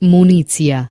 municja